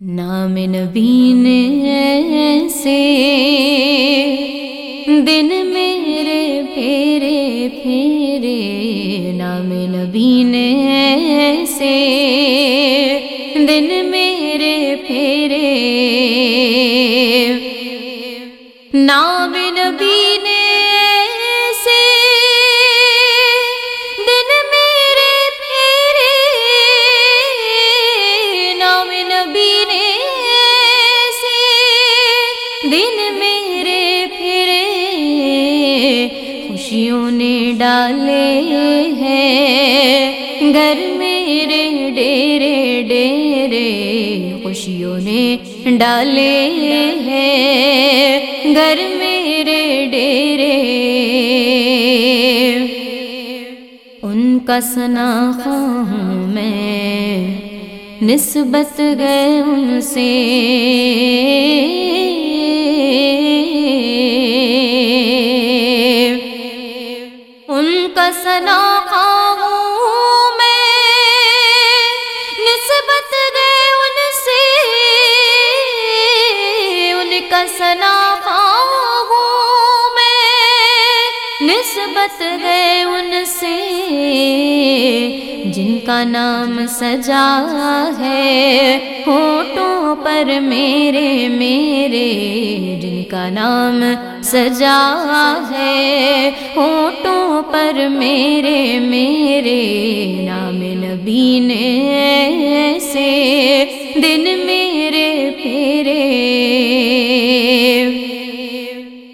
نام نبی نے دن میرے پھیرے پھیرے، نام نبی نے دن میرے پھیرے۔ نام نبی نے خوشیوں نے ڈالے ہیں۔ گھر میرے ڈیرے ڈیرے خوشیوں نے ڈالے ہیں۔ گھر میرے ڈیرے ان کا سنا ہوں میں نسبت گئے ان سے۔ نسبت گئے ان سے، جن کا نام سجا ہے۔ ہوٹوں پر میرے میرے، جن کا نام سجا ہے۔ ہوٹوں پر میرے میرے، نام نبی نے سے دن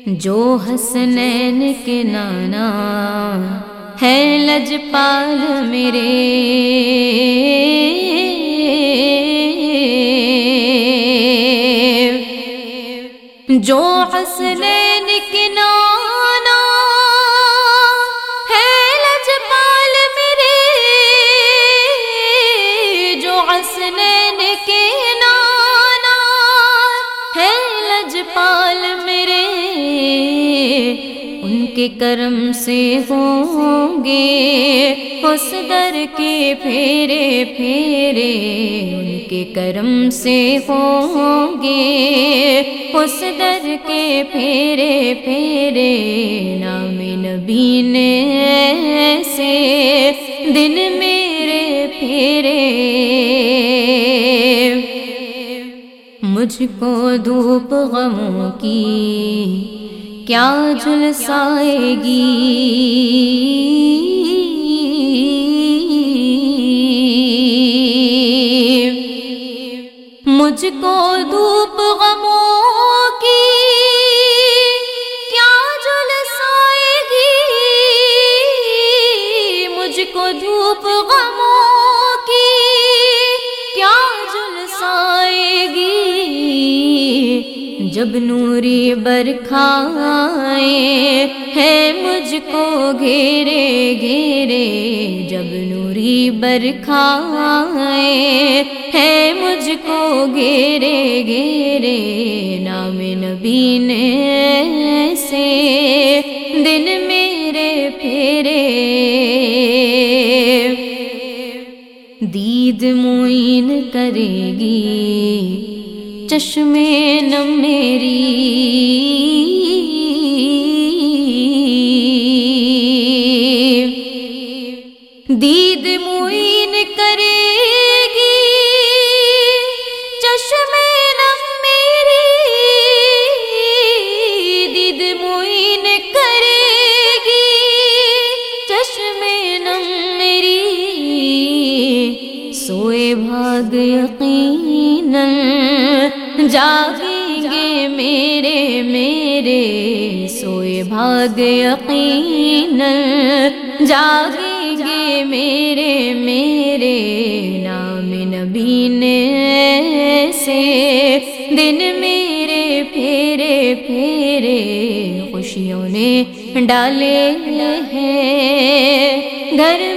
جو حسنین کے نانا ہے لجپال میرے۔ جو حسنین کے کرم سے ہوں گے۔ اس در کے پھیرے پھیرے ان کے کرم سے ہوں گے۔ اس در کے پھیرے پھیرے نام نبی نے سے دن میرے پھیرے۔ مجھ کو دھوپ غموں کی کیا جلسائے گی مجھ کو دھوپ غموں کی کیا جلسائے گی مجھ کو دھوپ غموں جب نوری برکھائے ہے مجھ کو گھیرے گھیرے، جب نوری برکھائے ہے مجھ کو گھیرے گھیرے، نام نبی نے سے دن میرے پھیرے۔ دید معین کرے گی چشمے نم میری۔ دید معین کرے گی۔ چشمے نم میری۔ دید معین کرے گی۔ چشمے نم میری۔ سوئے بھاگ یقیناً۔ جاگیں گے میرے میرے سوئے بھاگ یقیناً جاگیں گے میرے میرے نام نبی نے سے دن میرے پھیرے پھیرے خوشیوں نے ڈالے ہیں گھر